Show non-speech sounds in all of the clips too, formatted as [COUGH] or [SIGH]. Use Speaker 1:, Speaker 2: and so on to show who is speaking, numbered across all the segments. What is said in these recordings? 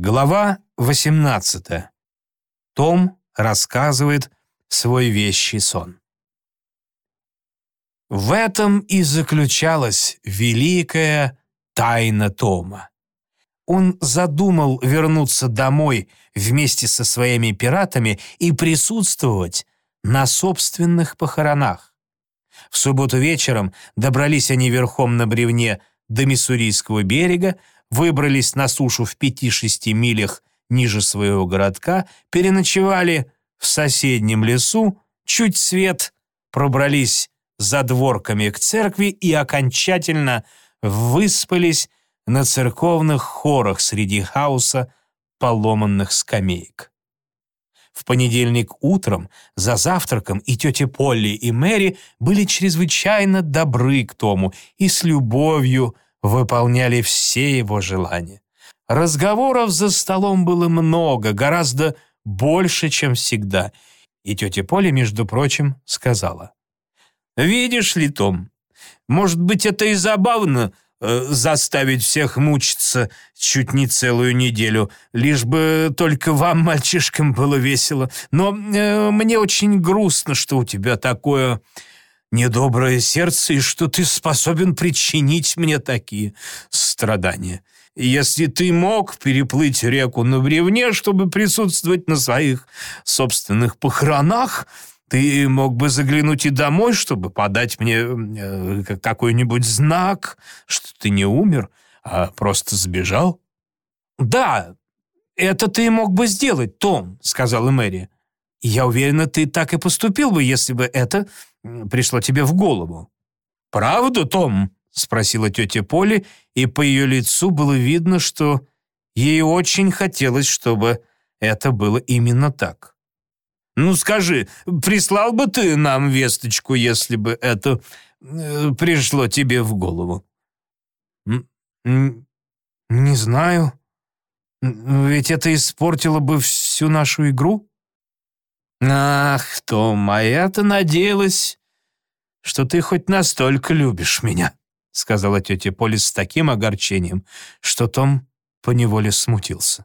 Speaker 1: Глава 18. Том рассказывает свой вещий сон. В этом и заключалась великая тайна Тома. Он задумал вернуться домой вместе со своими пиратами и присутствовать на собственных похоронах. В субботу вечером добрались они верхом на бревне до Миссурийского берега, выбрались на сушу в пяти-шести милях ниже своего городка, переночевали в соседнем лесу, чуть свет, пробрались за дворками к церкви и окончательно выспались на церковных хорах среди хаоса поломанных скамеек. В понедельник утром за завтраком и тетя Полли, и Мэри были чрезвычайно добры к Тому и с любовью выполняли все его желания. Разговоров за столом было много, гораздо больше, чем всегда. И тетя Поля, между прочим, сказала. «Видишь ли, Том, может быть, это и забавно, э, заставить всех мучиться чуть не целую неделю, лишь бы только вам, мальчишкам, было весело. Но э, мне очень грустно, что у тебя такое недоброе сердце и что ты способен причинить мне такие страдания. Если ты мог переплыть реку на бревне, чтобы присутствовать на своих собственных похоронах, ты мог бы заглянуть и домой, чтобы подать мне э, какой-нибудь знак, что ты не умер, а просто сбежал. «Да, это ты мог бы сделать, Том», — сказала Мэри. «Я уверена, ты так и поступил бы, если бы это пришло тебе в голову». «Правда, Том?» — спросила тетя Поли, и по ее лицу было видно, что ей очень хотелось, чтобы это было именно так. «Ну скажи, прислал бы ты нам весточку, если бы это э, пришло тебе в голову?»
Speaker 2: «Не знаю. Ведь это испортило бы всю нашу игру?»
Speaker 1: «Ах, Том, а я-то надеялась, что ты хоть настолько любишь меня», сказала тетя Поля с таким огорчением, что Том поневоле смутился.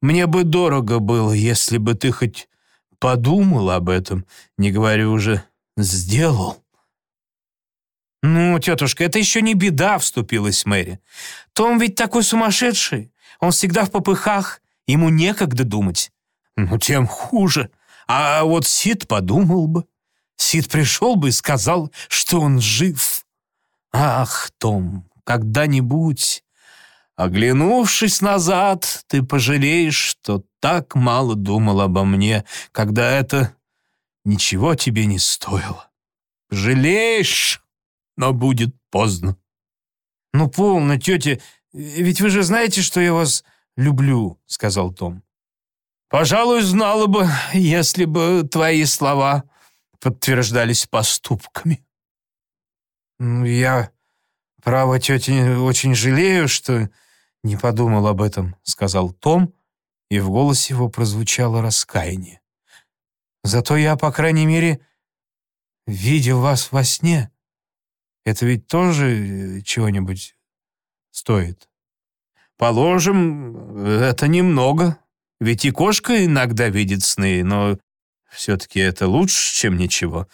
Speaker 1: «Мне бы дорого было, если бы ты хоть подумал об этом, не говорю уже сделал».
Speaker 2: «Ну, тетушка, это еще не беда», — вступилась Мэри. «Том ведь такой сумасшедший. Он всегда в попыхах, ему некогда думать».
Speaker 1: Ну, тем хуже. А вот Сид подумал бы. Сид пришел бы и сказал, что он жив. Ах, Том, когда-нибудь, оглянувшись назад, ты пожалеешь, что так мало думал обо мне, когда это ничего тебе не стоило. Жалеешь, но будет поздно.
Speaker 2: «Ну, полно, тетя, ведь вы же знаете, что я вас люблю», — сказал Том.
Speaker 1: Пожалуй, знала бы, если бы твои слова подтверждались поступками.
Speaker 2: «Я, право, тетя, очень жалею, что не подумал об этом», — сказал Том, и в голосе его прозвучало раскаяние. «Зато я, по крайней мере, видел вас во сне. Это ведь тоже э, чего-нибудь стоит?»
Speaker 1: «Положим, это немного», ведь и кошка иногда видит сны, но все-таки это лучше, чем ничего.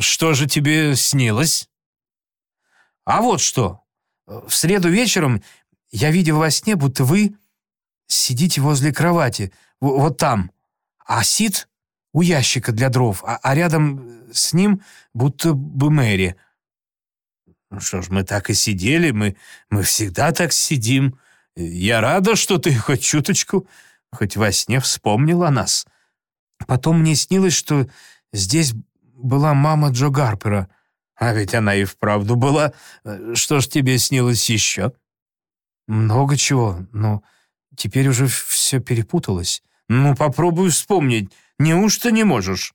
Speaker 1: Что же тебе снилось?
Speaker 2: А вот что. В среду вечером я видел во сне, будто вы сидите возле кровати, вот там, а Сид у ящика для дров, а, а рядом с ним будто бы Мэри.
Speaker 1: Ну что ж, мы так и сидели, мы, мы всегда так сидим. Я рада, что ты хоть чуточку хоть во сне вспомнил о нас.
Speaker 2: Потом мне снилось, что здесь была мама Джо Гарпера.
Speaker 1: А ведь она и вправду была. Что ж тебе снилось еще?
Speaker 2: Много чего, но теперь уже все перепуталось.
Speaker 1: Ну, попробуй вспомнить. Неужто не можешь?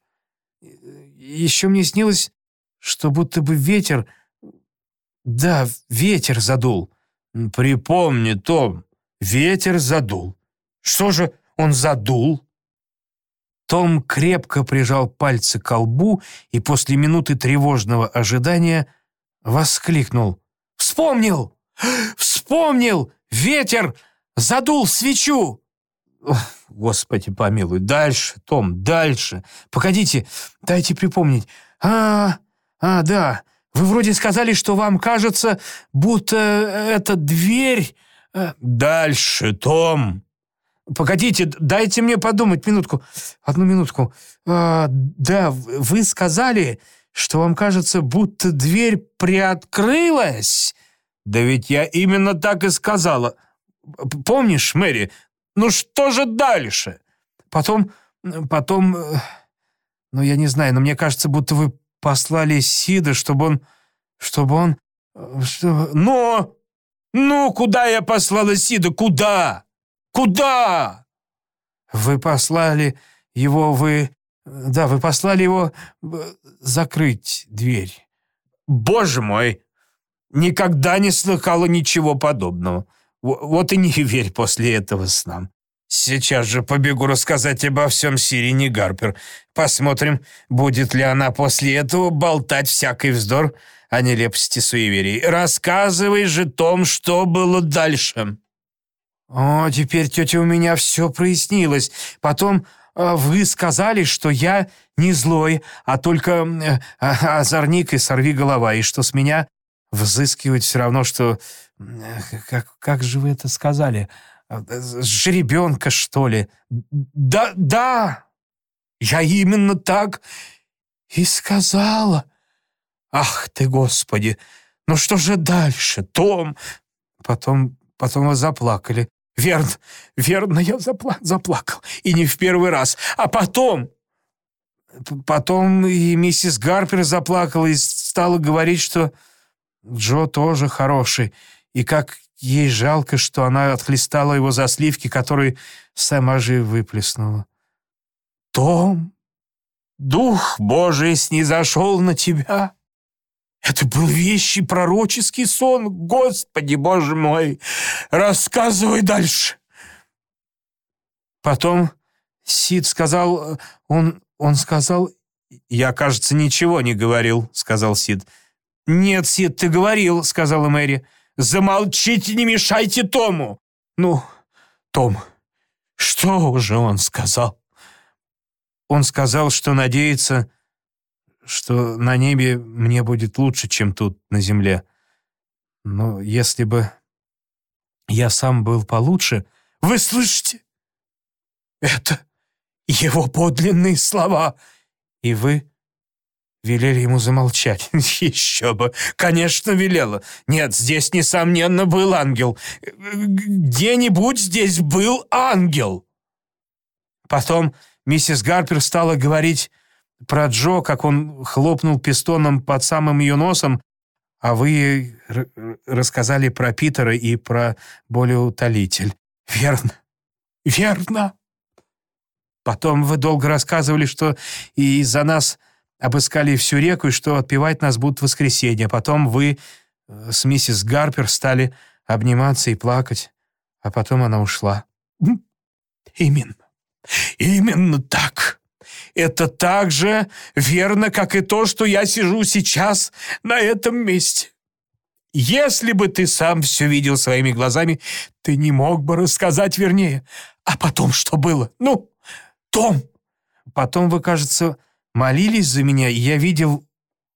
Speaker 2: Еще мне снилось, что будто бы ветер... Да, ветер задул.
Speaker 1: Припомни, Том, ветер задул. Что же он задул?»
Speaker 2: Том крепко прижал пальцы к лбу и после минуты тревожного ожидания воскликнул. «Вспомнил! Вспомнил! Ветер
Speaker 1: задул свечу!»
Speaker 2: Господи помилуй, дальше, Том, дальше. Погодите, дайте припомнить. А, а, да, вы вроде сказали, что вам кажется, будто эта дверь... Э,
Speaker 1: дальше, Том.
Speaker 2: Погодите, дайте мне подумать минутку. Одну минутку. А, да, вы сказали, что вам кажется, будто дверь приоткрылась.
Speaker 1: Да ведь я именно так и сказала. Помнишь, Мэри, ну что же дальше?
Speaker 2: Потом, потом, ну я не знаю, но мне кажется, будто вы послали Сида, чтобы он, чтобы он,
Speaker 1: э, что... Но, ну куда я послала Сида, куда? Куда?
Speaker 2: Вы послали его, вы, да, вы послали его э, закрыть дверь.
Speaker 1: Боже мой, никогда не слыхала ничего подобного. Вот и не верь после этого с нам. Сейчас же побегу рассказать обо всем Сирине Гарпер. Посмотрим, будет ли она после этого болтать всякий вздор о нелепости суеверий. Рассказывай же, Том, что было дальше.
Speaker 2: О, теперь, тетя, у меня все прояснилось. Потом э, вы сказали, что я не злой, а только э, озорник и сорви голова, и что с меня взыскивать все равно, что как, как же вы это сказали? А, жеребенка, что ли?
Speaker 1: Да, да, я именно так и сказала. Ах ты, Господи, ну что же дальше, Том?
Speaker 2: Потом, потом вы заплакали.
Speaker 1: Верно, верно, я запла заплакал. И не в первый раз. А потом...
Speaker 2: Потом и миссис Гарпер заплакала и стала говорить, что Джо тоже хороший, и как ей жалко, что она отхлестала его за сливки, которые сама же выплеснула.
Speaker 1: «Том, Дух Божий снизошел на тебя. Это был вещий пророческий сон, Господи Боже мой! Рассказывай дальше!»
Speaker 2: Потом Сид сказал, он, он сказал...
Speaker 1: «Я, кажется, ничего не говорил», — сказал Сид.
Speaker 2: «Нет, Сид, ты говорил», — сказала Мэри.
Speaker 1: Замолчите, не мешайте Тому!»
Speaker 2: «Ну, Том, что уже он сказал?» «Он сказал, что надеется, что на небе мне будет лучше, чем тут, на земле. Но если бы я сам был получше...»
Speaker 1: «Вы слышите? Это его подлинные слова!»
Speaker 2: «И вы Велели ему замолчать. [LAUGHS]
Speaker 1: Еще бы. Конечно, велела. Нет, здесь, несомненно, был ангел. Где-нибудь здесь был ангел.
Speaker 2: Потом миссис Гарпер стала говорить про Джо, как он хлопнул пистоном под самым ее носом, а вы рассказали про Питера и про болеутолитель. Верно? Верно. Потом вы долго рассказывали, что из-за нас обыскали всю реку и что отпевать нас будут в воскресенье. Потом вы э, с миссис Гарпер стали обниматься и плакать, а потом она ушла.
Speaker 1: Именно. Именно так. Это так же верно, как и то, что я сижу сейчас на этом месте. Если бы ты сам все видел своими глазами, ты не мог бы рассказать вернее. А потом что было? Ну, Том.
Speaker 2: Потом вы, кажется, молились за меня, и я видел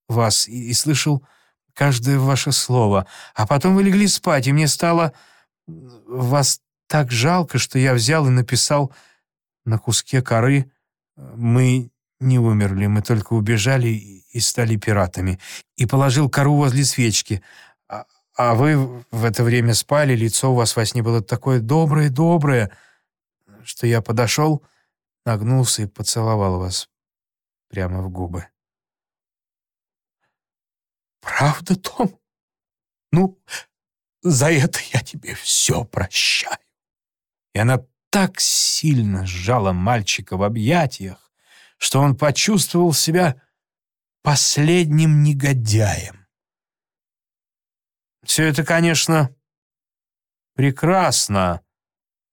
Speaker 2: вас и, и слышал каждое ваше слово. А потом вы легли спать, и мне стало вас так жалко, что я взял и написал на куске коры «Мы не умерли, мы только убежали и стали пиратами». И положил кору возле свечки. А, а вы в это время спали, лицо у вас во сне было такое доброе-доброе, что я подошел, нагнулся и поцеловал вас прямо в губы.
Speaker 1: «Правда, Том? Ну, за это я тебе все прощаю».
Speaker 2: И она так сильно сжала мальчика в объятиях, что он почувствовал себя последним негодяем. Все это, конечно, прекрасно,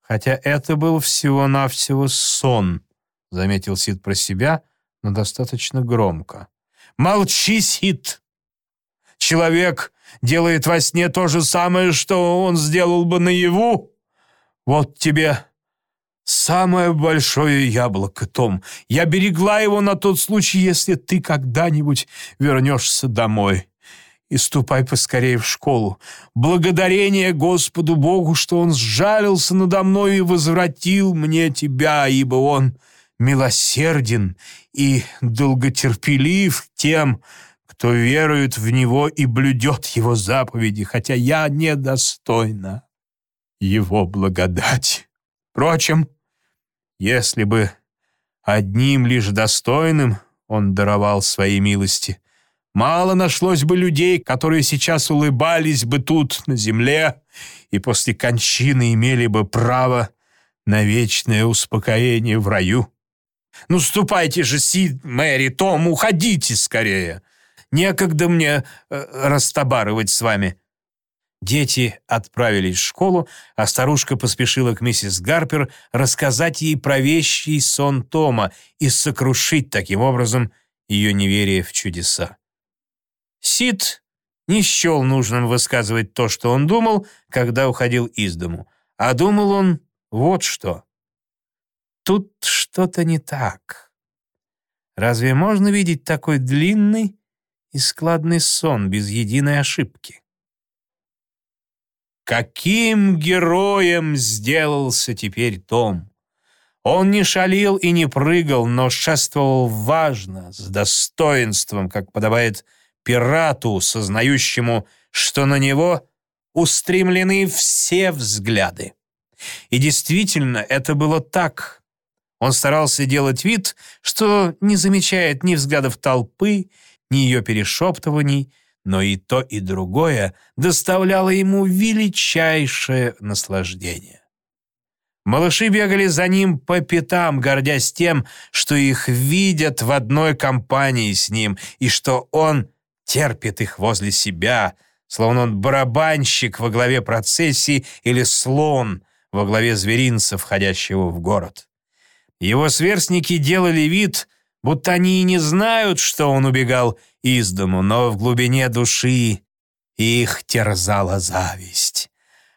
Speaker 2: хотя это был всего-навсего сон, заметил Сид про себя — но достаточно громко.
Speaker 1: «Молчи, Сид! Человек делает во сне то же самое, что он сделал бы наяву. Вот тебе самое большое яблоко, Том. Я берегла его на тот случай, если ты когда-нибудь вернешься домой. И ступай поскорее в школу. Благодарение Господу Богу, что Он сжалился надо мной и возвратил мне тебя, ибо Он милосерден и долготерпелив тем, кто верует в Него и блюдет Его заповеди, хотя я недостойна Его благодать. Впрочем, если бы одним лишь достойным Он даровал свои милости, мало нашлось бы людей, которые сейчас улыбались бы тут, на земле, и после кончины имели бы право на вечное успокоение в раю. Ну, ступайте же, Сид, Мэри, Том, уходите скорее. Некогда мне э, растабарывать с вами». Дети отправились в школу, а старушка поспешила к миссис Гарпер рассказать ей про вещий сон Тома и сокрушить таким образом ее неверие в чудеса. Сид не счел нужным высказывать то, что он думал, когда уходил из дому. А думал он вот что. Тут что-то не так. Разве можно видеть такой длинный и складный сон без единой ошибки? Каким героем сделался теперь Том? Он не шалил и не прыгал, но шествовал важно, с достоинством, как подобает пирату, сознающему, что на него устремлены все взгляды. И действительно, это было так. Он старался делать вид, что не замечает ни взглядов толпы, ни ее перешептываний, но и то, и другое доставляло ему величайшее наслаждение. Малыши бегали за ним по пятам, гордясь тем, что их видят в одной компании с ним, и что он терпит их возле себя, словно он барабанщик во главе процессии или слон во главе зверинца, входящего в город. Его сверстники делали вид, будто они и не знают, что он убегал из дому, но в глубине души их терзала зависть.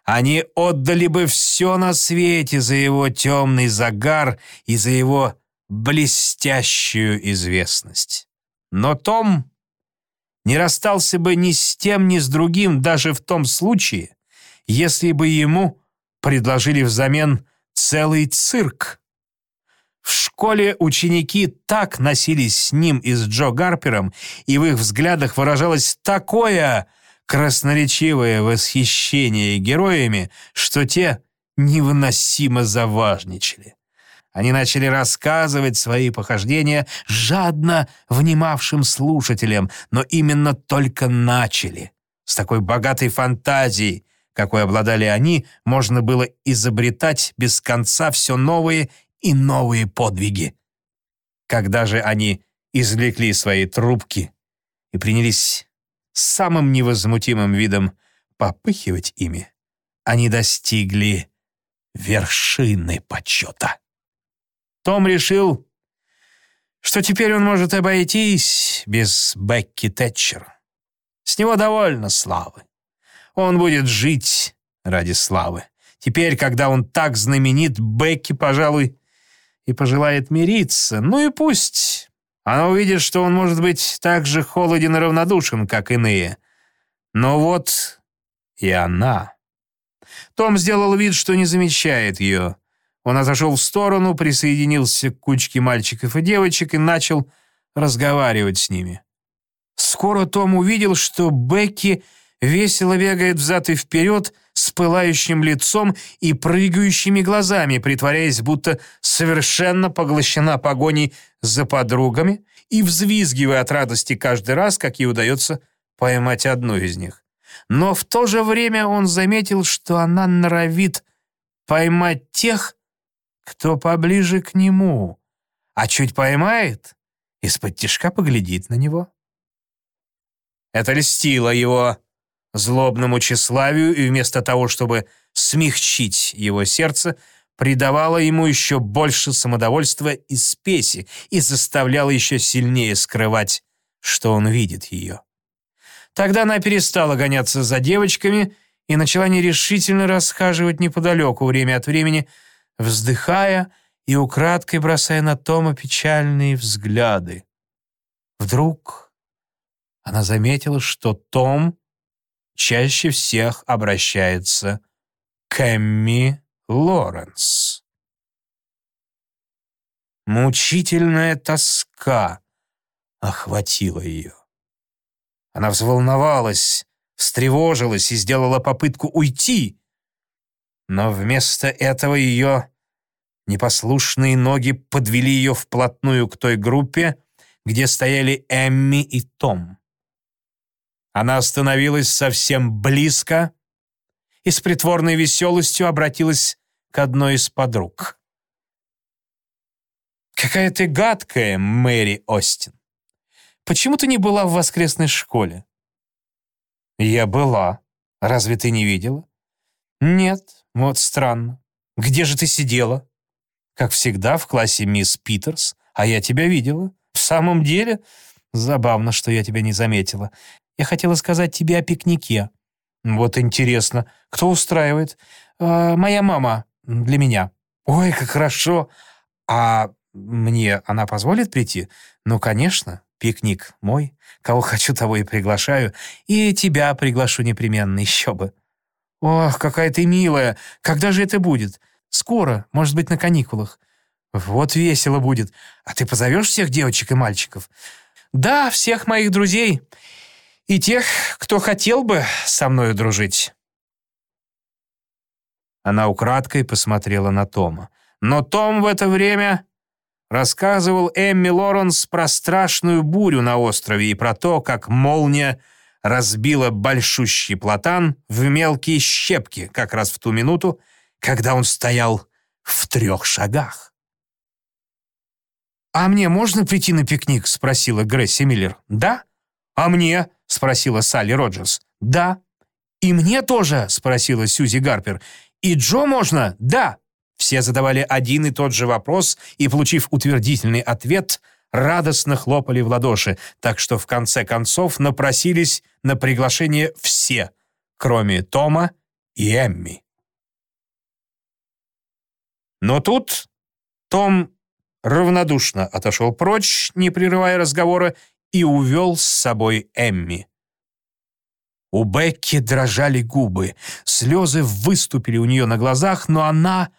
Speaker 1: Они отдали бы все на свете за его темный загар и за его блестящую известность. Но Том не расстался бы ни с тем, ни с другим, даже в том случае, если бы ему предложили взамен целый цирк. Школе ученики так носились с ним и с Джо Гарпером, и в их взглядах выражалось такое красноречивое восхищение героями, что те невыносимо заважничали. Они начали рассказывать свои похождения жадно внимавшим слушателям, но именно только начали. С такой богатой фантазией, какой обладали они, можно было изобретать без конца все новые и новые подвиги. Когда же они извлекли свои трубки и принялись самым невозмутимым видом попыхивать ими, они достигли вершины почета. Том решил, что теперь он может обойтись без Бекки Тэтчер. С него довольно славы. Он будет жить ради славы. Теперь, когда он так знаменит, Бекки, пожалуй, и пожелает мириться. Ну и пусть. Она увидит, что он может быть так же холоден и равнодушен, как иные. Но вот и она. Том сделал вид, что не замечает ее. Он отошел в сторону, присоединился к кучке мальчиков и девочек и начал разговаривать с ними. Скоро Том увидел, что Бекки весело бегает взад и вперед с пылающим лицом и прыгающими глазами, притворяясь, будто совершенно поглощена погоней за подругами и взвизгивая от радости каждый раз, как ей удается поймать одну из них. Но в то же время он заметил, что она норовит поймать тех, кто поближе к нему, а чуть поймает, из-под тишка поглядит на него. Это льстило его злобному тщеславию и вместо того, чтобы смягчить его сердце, придавало ему еще больше самодовольства и спеси и заставляло еще сильнее скрывать, что он видит ее. Тогда она перестала гоняться за девочками и начала нерешительно расхаживать неподалеку время от времени, вздыхая и украдкой бросая на Тома печальные взгляды. Вдруг она заметила, что Том чаще всех обращается к Эмми Лоренс. Мучительная тоска охватила ее. Она взволновалась, встревожилась и сделала попытку уйти, но вместо этого ее непослушные ноги подвели ее вплотную к той группе, где стояли Эмми и Том. Она остановилась совсем близко и с притворной веселостью обратилась к одной из подруг. «Какая ты гадкая, Мэри Остин! Почему ты не была в воскресной школе?» «Я была. Разве ты не видела?» «Нет, вот странно. Где же ты сидела?» «Как всегда, в классе мисс Питерс, а я тебя видела. В самом деле, забавно, что я тебя не заметила. Я хотела сказать тебе о пикнике. Вот интересно, кто устраивает? Э, моя мама для меня. Ой, как хорошо. А мне она позволит прийти? Ну, конечно, пикник мой. Кого хочу, того и приглашаю. И тебя приглашу непременно, еще бы. Ох, какая ты милая. Когда же это будет? Скоро, может быть, на каникулах. Вот весело будет. А ты позовешь всех девочек и мальчиков? Да, всех моих друзей. И тех, кто хотел бы со мной дружить. Она украдкой посмотрела на Тома. Но Том в это время рассказывал Эмми Лоренс про страшную бурю на острове и про то, как молния разбила большущий платан в мелкие щепки как раз в ту минуту, когда он стоял в трех шагах. «А мне можно прийти на пикник?» — спросила Гресси Миллер. «Да». «А мне?» — спросила Салли Роджерс. «Да». «И мне тоже?» — спросила Сьюзи Гарпер. «И Джо можно?» «Да». Все задавали один и тот же вопрос, и, получив утвердительный ответ, радостно хлопали в ладоши, так что в конце концов напросились на приглашение все, кроме Тома и Эмми. Но тут Том равнодушно отошел прочь, не прерывая разговора, и увел с собой Эмми. У Бекки дрожали губы, слезы выступили у нее на глазах, но она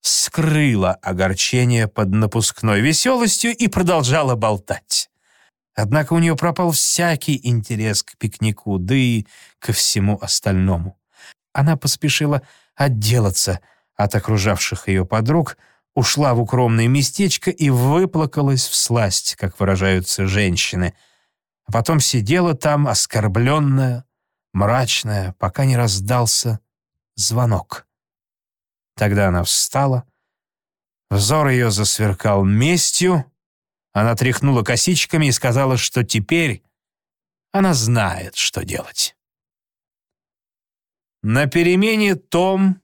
Speaker 1: скрыла огорчение под напускной веселостью и продолжала болтать. Однако у нее пропал всякий интерес к пикнику, да и ко всему остальному. Она поспешила отделаться от окружавших ее подруг, ушла в укромное местечко и выплакалась в сласть, как выражаются женщины, а потом сидела там оскорбленная, мрачная, пока не раздался звонок. Тогда она встала, взор ее засверкал местью, она тряхнула косичками и сказала, что теперь она знает, что делать. На перемене Том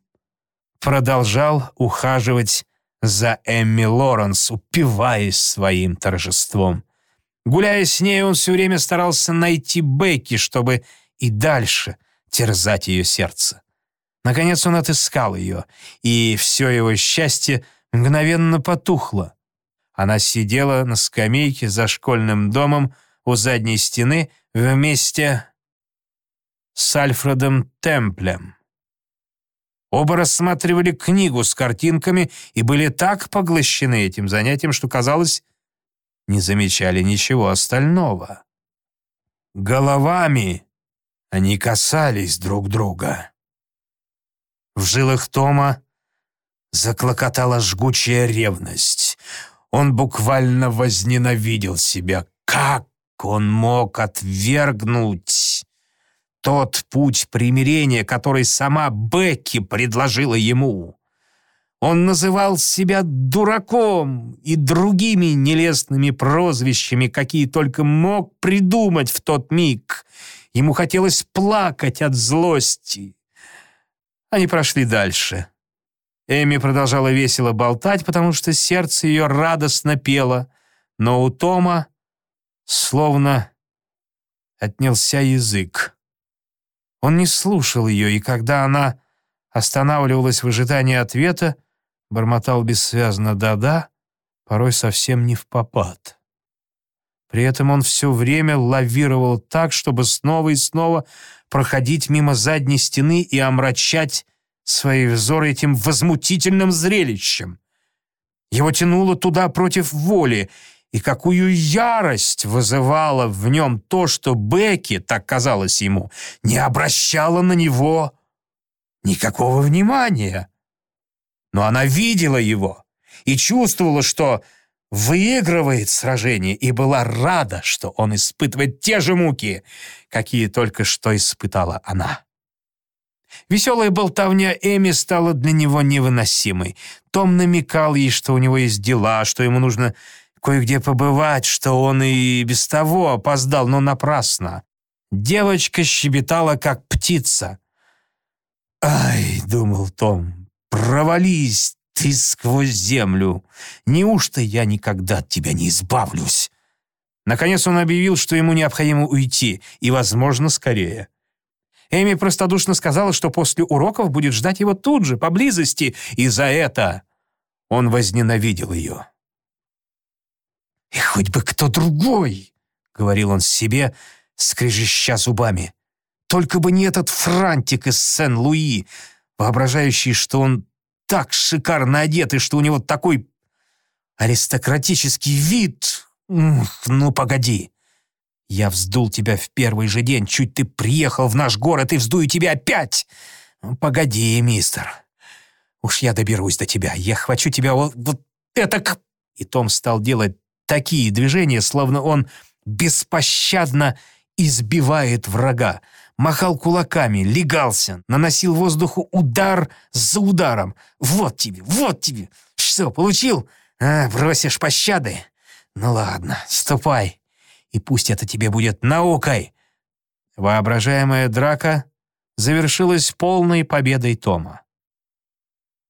Speaker 1: продолжал ухаживать за Эмми Лоренс, упиваясь своим торжеством. Гуляя с ней, он все время старался найти Бекки, чтобы и дальше терзать ее сердце. Наконец он отыскал ее, и все его счастье мгновенно потухло. Она сидела на скамейке за школьным домом у задней стены вместе с Альфредом Темплем. Оба рассматривали книгу с картинками и были так поглощены этим занятием, что, казалось, не замечали ничего остального. Головами они касались друг друга. В жилах Тома заклокотала жгучая ревность. Он буквально возненавидел себя. Как он мог отвергнуть тот путь примирения, который сама Бекки предложила ему? Он называл себя дураком и другими нелестными прозвищами, какие только мог придумать в тот миг. Ему хотелось плакать от злости. Они прошли дальше. Эми продолжала весело болтать, потому что сердце ее радостно пело, но у Тома словно отнялся язык. Он не слушал ее, и когда она останавливалась в ожидании ответа, бормотал бессвязно «да-да», порой совсем не в попад. При этом он все время лавировал так, чтобы снова и снова проходить мимо задней стены и омрачать свои взоры этим возмутительным зрелищем. Его тянуло туда против воли, и какую ярость вызывало в нем то, что Бекки, так казалось ему, не обращала на него никакого внимания. Но она видела его и чувствовала, что выигрывает сражение, и была рада, что он испытывает те же муки, какие только что испытала она. Веселая болтовня Эми стала для него невыносимой. Том намекал ей, что у него есть дела, что ему нужно кое-где побывать, что он и без того опоздал, но напрасно. Девочка щебетала, как птица. «Ай», — думал Том, — «провались ты сквозь землю. Неужто я никогда от тебя не избавлюсь?» Наконец он объявил, что ему необходимо уйти, и, возможно, скорее. Эми простодушно сказала, что после уроков будет ждать его тут же, поблизости, и за это он возненавидел ее. «И хоть бы кто другой!» — говорил он себе, скрежеща зубами. «Только бы не этот франтик из Сен-Луи, воображающий, что он так шикарно одет и что у него такой аристократический вид. Ух, ну, погоди. Я вздул тебя в первый же день, чуть ты приехал в наш город и вздую тебя опять. Погоди, мистер. Уж я доберусь до тебя. Я хвачу тебя вот, вот это... И Том стал делать такие движения, словно он беспощадно избивает врага. Махал кулаками, легался, наносил воздуху удар за ударом. «Вот тебе, вот тебе! Что, получил? А, просишь пощады? Ну ладно, ступай, и пусть это тебе будет наукой!» Воображаемая драка завершилась полной победой Тома.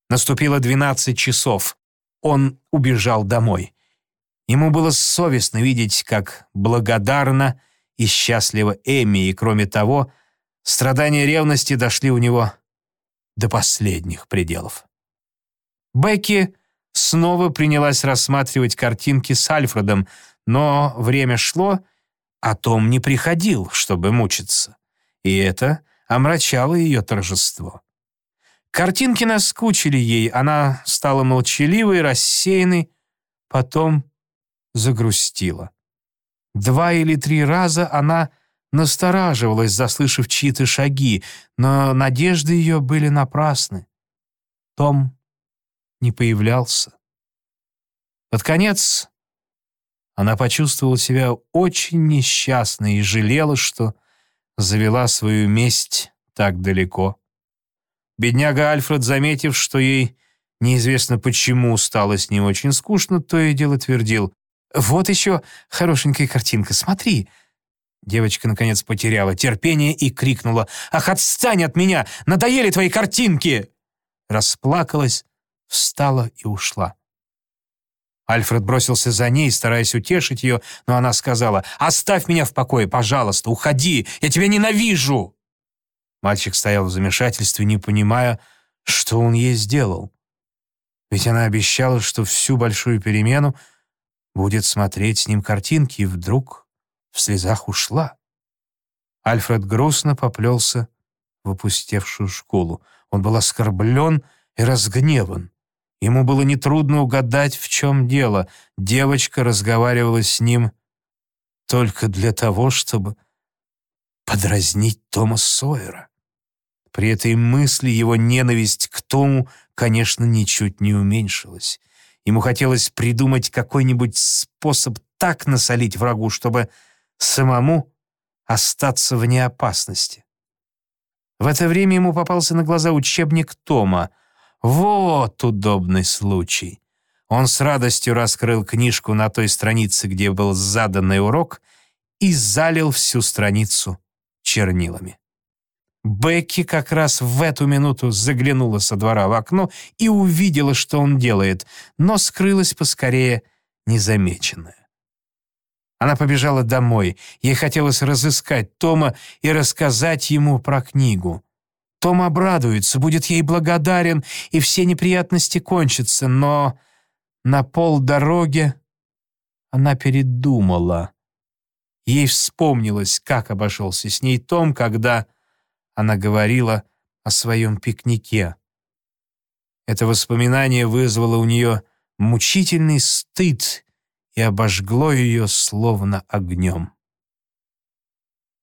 Speaker 1: Наступило 12 часов. Он убежал домой. Ему было совестно видеть, как благодарна и счастлива Эми, и, кроме того, страдания ревности дошли у него до последних пределов. Бекки снова принялась рассматривать картинки с Альфредом, но время шло, а Том не приходил, чтобы мучиться. И это омрачало ее торжество. Картинки наскучили ей, она стала молчаливой, рассеянной, потом загрустила. Два или три раза она настораживалась, заслышав чьи-то шаги, но надежды ее были напрасны. Том не появлялся. Под конец она почувствовала себя очень несчастной и жалела, что завела свою месть так далеко. Бедняга Альфред, заметив, что ей неизвестно почему стало с ним очень скучно, то и дело твердил «Вот еще хорошенькая картинка, смотри». Девочка, наконец, потеряла терпение и крикнула «Ах, отстань от меня! Надоели твои картинки!» Расплакалась, встала и ушла. Альфред бросился за ней, стараясь утешить ее, но она сказала «Оставь меня в покое, пожалуйста, уходи, я тебя ненавижу!» Мальчик стоял в замешательстве, не понимая, что он ей сделал. Ведь она обещала, что всю большую перемену будет смотреть с ним картинки, и вдруг в слезах ушла. Альфред грустно поплелся в опустевшую школу. Он был оскорблен и разгневан. Ему было нетрудно угадать, в чем дело. Девочка разговаривала с ним только для того, чтобы подразнить Тома Сойера. При этой мысли его ненависть к Тому, конечно, ничуть не уменьшилась. Ему хотелось придумать какой-нибудь способ так насолить врагу, чтобы самому остаться вне опасности. В это время ему попался на глаза учебник Тома. Вот удобный случай. Он с радостью раскрыл книжку на той странице, где был заданный урок, и залил всю страницу чернилами. Бекки как раз в эту минуту заглянула со двора в окно и увидела, что он делает, но скрылась поскорее незамеченная. Она побежала домой. Ей хотелось разыскать Тома и рассказать ему про книгу. Том обрадуется, будет ей благодарен, и все неприятности кончатся, но на полдороге она передумала. Ей вспомнилось, как обошелся с ней Том, когда она говорила о своем пикнике. Это воспоминание вызвало у нее мучительный стыд и обожгло ее словно огнем.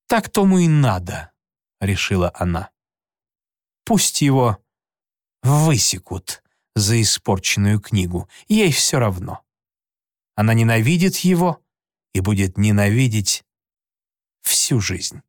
Speaker 1: «Так тому и надо», — решила она. «Пусть его высекут за испорченную книгу, ей все равно. Она ненавидит его и будет ненавидеть всю жизнь».